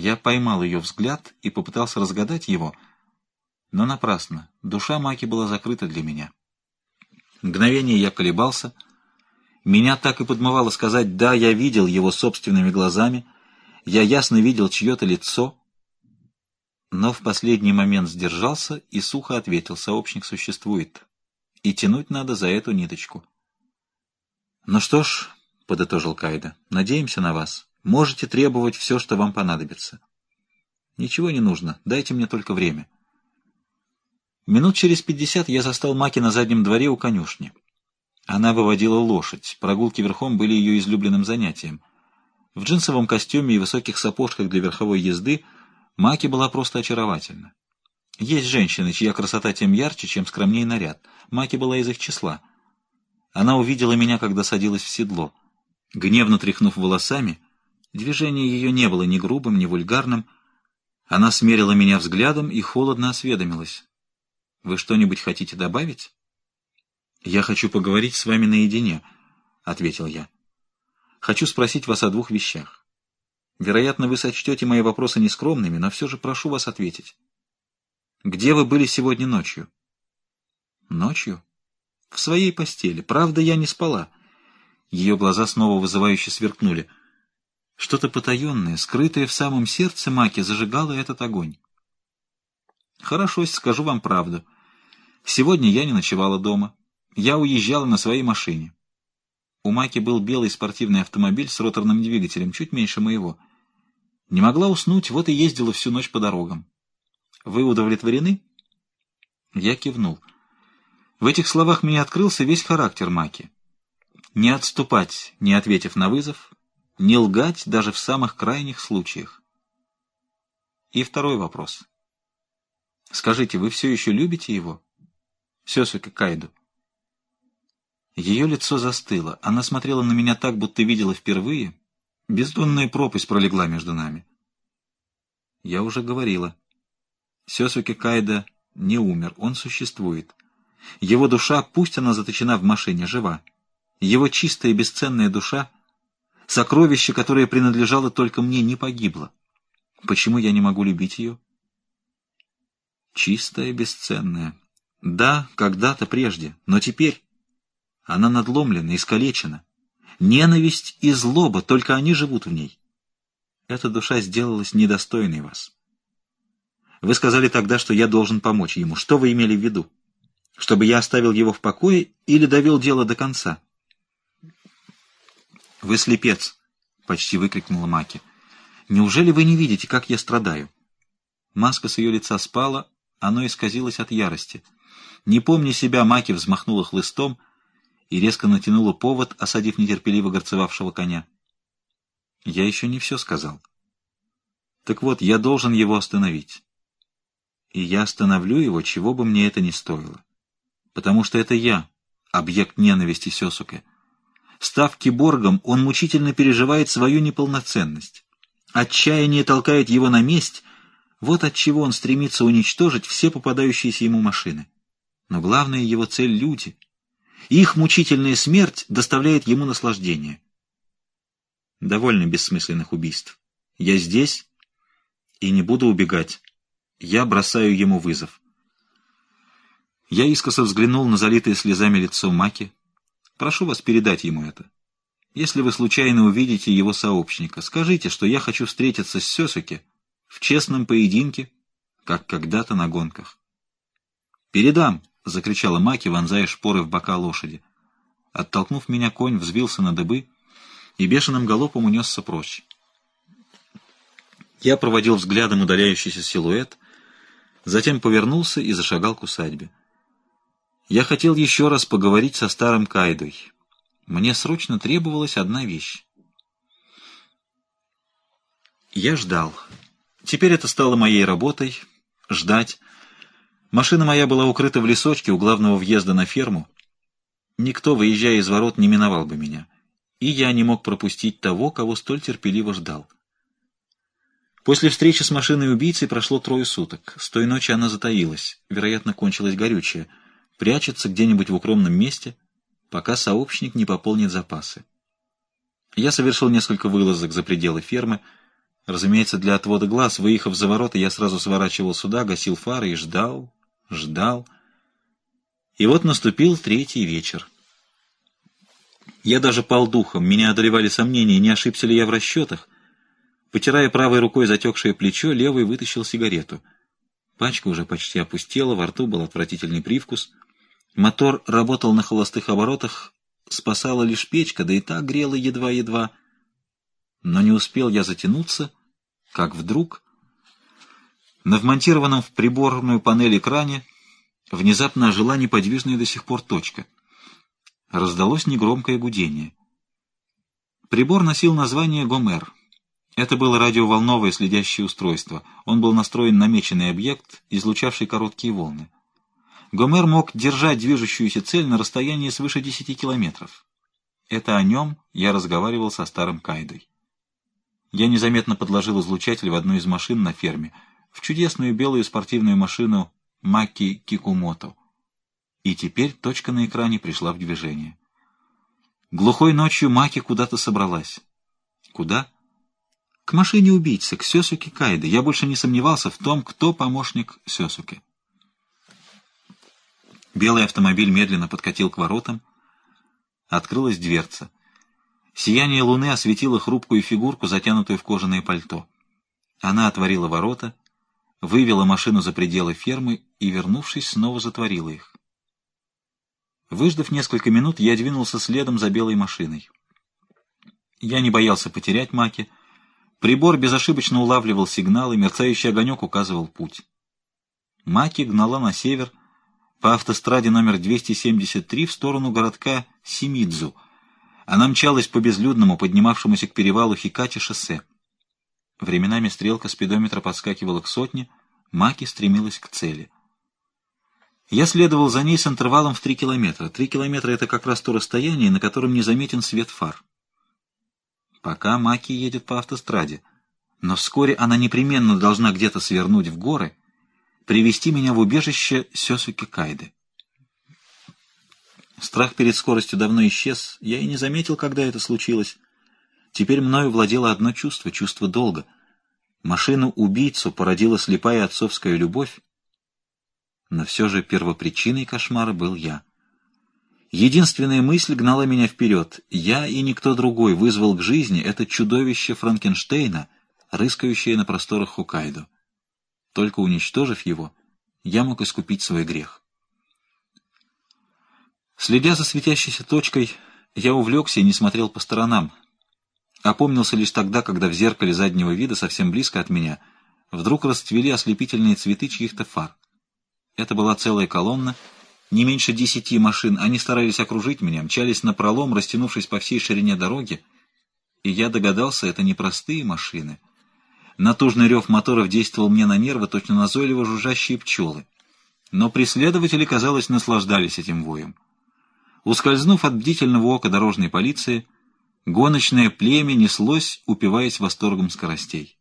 Я поймал ее взгляд и попытался разгадать его, но напрасно. Душа Маки была закрыта для меня. Мгновение я колебался. Меня так и подмывало сказать «да, я видел его собственными глазами», я ясно видел чье-то лицо, но в последний момент сдержался и сухо ответил «сообщник существует, и тянуть надо за эту ниточку». «Ну что ж», — подытожил Кайда, — «надеемся на вас». Можете требовать все, что вам понадобится. Ничего не нужно, дайте мне только время. Минут через пятьдесят я застал Маки на заднем дворе у конюшни. Она выводила лошадь, прогулки верхом были ее излюбленным занятием. В джинсовом костюме и высоких сапожках для верховой езды Маки была просто очаровательна. Есть женщины, чья красота тем ярче, чем скромнее наряд. Маки была из их числа. Она увидела меня, когда садилась в седло. Гневно тряхнув волосами, Движение ее не было ни грубым, ни вульгарным. Она смерила меня взглядом и холодно осведомилась. «Вы что-нибудь хотите добавить?» «Я хочу поговорить с вами наедине», — ответил я. «Хочу спросить вас о двух вещах. Вероятно, вы сочтете мои вопросы нескромными, но все же прошу вас ответить. Где вы были сегодня ночью?» «Ночью?» «В своей постели. Правда, я не спала». Ее глаза снова вызывающе сверкнули — что-то потаенное, скрытое в самом сердце Маки, зажигало этот огонь. Хорошо, скажу вам правду. Сегодня я не ночевала дома. Я уезжала на своей машине. У Маки был белый спортивный автомобиль с роторным двигателем, чуть меньше моего. Не могла уснуть, вот и ездила всю ночь по дорогам. Вы удовлетворены? Я кивнул. В этих словах мне открылся весь характер Маки. Не отступать, не ответив на вызов, не лгать даже в самых крайних случаях. И второй вопрос. Скажите, вы все еще любите его? Сёсуке Кайду. Ее лицо застыло. Она смотрела на меня так, будто видела впервые. Бездонная пропасть пролегла между нами. Я уже говорила. Сёсуке Кайда не умер, он существует. Его душа, пусть она заточена в машине, жива. Его чистая и бесценная душа — Сокровище, которое принадлежало только мне, не погибло. Почему я не могу любить ее? Чистая, бесценная. Да, когда-то прежде, но теперь она надломлена, искалечена. Ненависть и злоба, только они живут в ней. Эта душа сделалась недостойной вас. Вы сказали тогда, что я должен помочь ему. Что вы имели в виду? Чтобы я оставил его в покое или довел дело до конца? «Вы слепец!» — почти выкрикнула Маки. «Неужели вы не видите, как я страдаю?» Маска с ее лица спала, оно исказилось от ярости. Не помня себя, Маки взмахнула хлыстом и резко натянула повод, осадив нетерпеливо горцевавшего коня. «Я еще не все сказал. Так вот, я должен его остановить. И я остановлю его, чего бы мне это ни стоило. Потому что это я, объект ненависти Сесуке. Став киборгом, он мучительно переживает свою неполноценность. Отчаяние толкает его на месть, вот от чего он стремится уничтожить все попадающиеся ему машины. Но главная его цель — люди. Их мучительная смерть доставляет ему наслаждение. Довольно бессмысленных убийств. Я здесь и не буду убегать. Я бросаю ему вызов. Я искоса взглянул на залитое слезами лицо Маки, Прошу вас передать ему это. Если вы случайно увидите его сообщника, скажите, что я хочу встретиться с Сёсуке в честном поединке, как когда-то на гонках. «Передам!» — закричала Маки, вонзая шпоры в бока лошади. Оттолкнув меня, конь взвился на дыбы и бешеным галопом унесся прочь. Я проводил взглядом удаляющийся силуэт, затем повернулся и зашагал к усадьбе. Я хотел еще раз поговорить со старым Кайдой. Мне срочно требовалась одна вещь. Я ждал. Теперь это стало моей работой — ждать. Машина моя была укрыта в лесочке у главного въезда на ферму. Никто, выезжая из ворот, не миновал бы меня. И я не мог пропустить того, кого столь терпеливо ждал. После встречи с машиной убийцы прошло трое суток. С той ночи она затаилась. Вероятно, кончилась горючее — прячется где-нибудь в укромном месте, пока сообщник не пополнит запасы. Я совершил несколько вылазок за пределы фермы, Разумеется, для отвода глаз, выехав за ворота, я сразу сворачивал сюда, гасил фары и ждал, ждал. И вот наступил третий вечер. Я даже пал духом, меня одолевали сомнения, не ошибся ли я в расчетах. Потирая правой рукой затекшее плечо, левой вытащил сигарету. Пачка уже почти опустела, во рту был отвратительный привкус. Мотор работал на холостых оборотах, спасала лишь печка, да и та грела едва-едва. Но не успел я затянуться, как вдруг на вмонтированном в приборную панель экране внезапно ожила неподвижная до сих пор точка. Раздалось негромкое гудение. Прибор носил название «Гомер». Это было радиоволновое следящее устройство. Он был настроен на меченый объект, излучавший короткие волны. Гомер мог держать движущуюся цель на расстоянии свыше 10 километров. Это о нем я разговаривал со старым Кайдой. Я незаметно подложил излучатель в одну из машин на ферме, в чудесную белую спортивную машину Маки Кикумото. И теперь точка на экране пришла в движение. Глухой ночью Маки куда-то собралась. Куда? К машине убийцы, к Сёсуке Кайды. Я больше не сомневался в том, кто помощник Сёсуке. Белый автомобиль медленно подкатил к воротам. Открылась дверца. Сияние луны осветило хрупкую фигурку, затянутую в кожаное пальто. Она отворила ворота, вывела машину за пределы фермы и, вернувшись, снова затворила их. Выждав несколько минут, я двинулся следом за белой машиной. Я не боялся потерять маки. Прибор безошибочно улавливал сигналы, мерцающий огонек указывал путь. Маки гнала на север по автостраде номер 273 в сторону городка Симидзу — она мчалась по безлюдному, поднимавшемуся к перевалу Хикати шоссе. Временами стрелка спидометра подскакивала к сотне, Маки стремилась к цели. Я следовал за ней с интервалом в три километра. Три километра — это как раз то расстояние, на котором не заметен свет фар. Пока Маки едет по автостраде, но вскоре она непременно должна где-то свернуть в горы, привести меня в убежище Сёсуки Кайды. Страх перед скоростью давно исчез, я и не заметил, когда это случилось. Теперь мною владело одно чувство — чувство долга. Машину-убийцу породила слепая отцовская любовь, но все же первопричиной кошмара был я. Единственная мысль гнала меня вперед. Я и никто другой вызвал к жизни это чудовище Франкенштейна, рыскающее на просторах Хоккайдо. Только уничтожив его, я мог искупить свой грех. Следя за светящейся точкой, я увлекся и не смотрел по сторонам. Опомнился лишь тогда, когда в зеркале заднего вида, совсем близко от меня, вдруг расцвели ослепительные цветы чьих-то фар. Это была целая колонна, не меньше десяти машин. Они старались окружить меня, мчались на пролом, растянувшись по всей ширине дороги. И я догадался, это не простые машины. Натужный рев моторов действовал мне на нервы, точно назойливо жужжащие пчелы. Но преследователи, казалось, наслаждались этим воем. Ускользнув от бдительного ока дорожной полиции, гоночное племя неслось, упиваясь восторгом скоростей.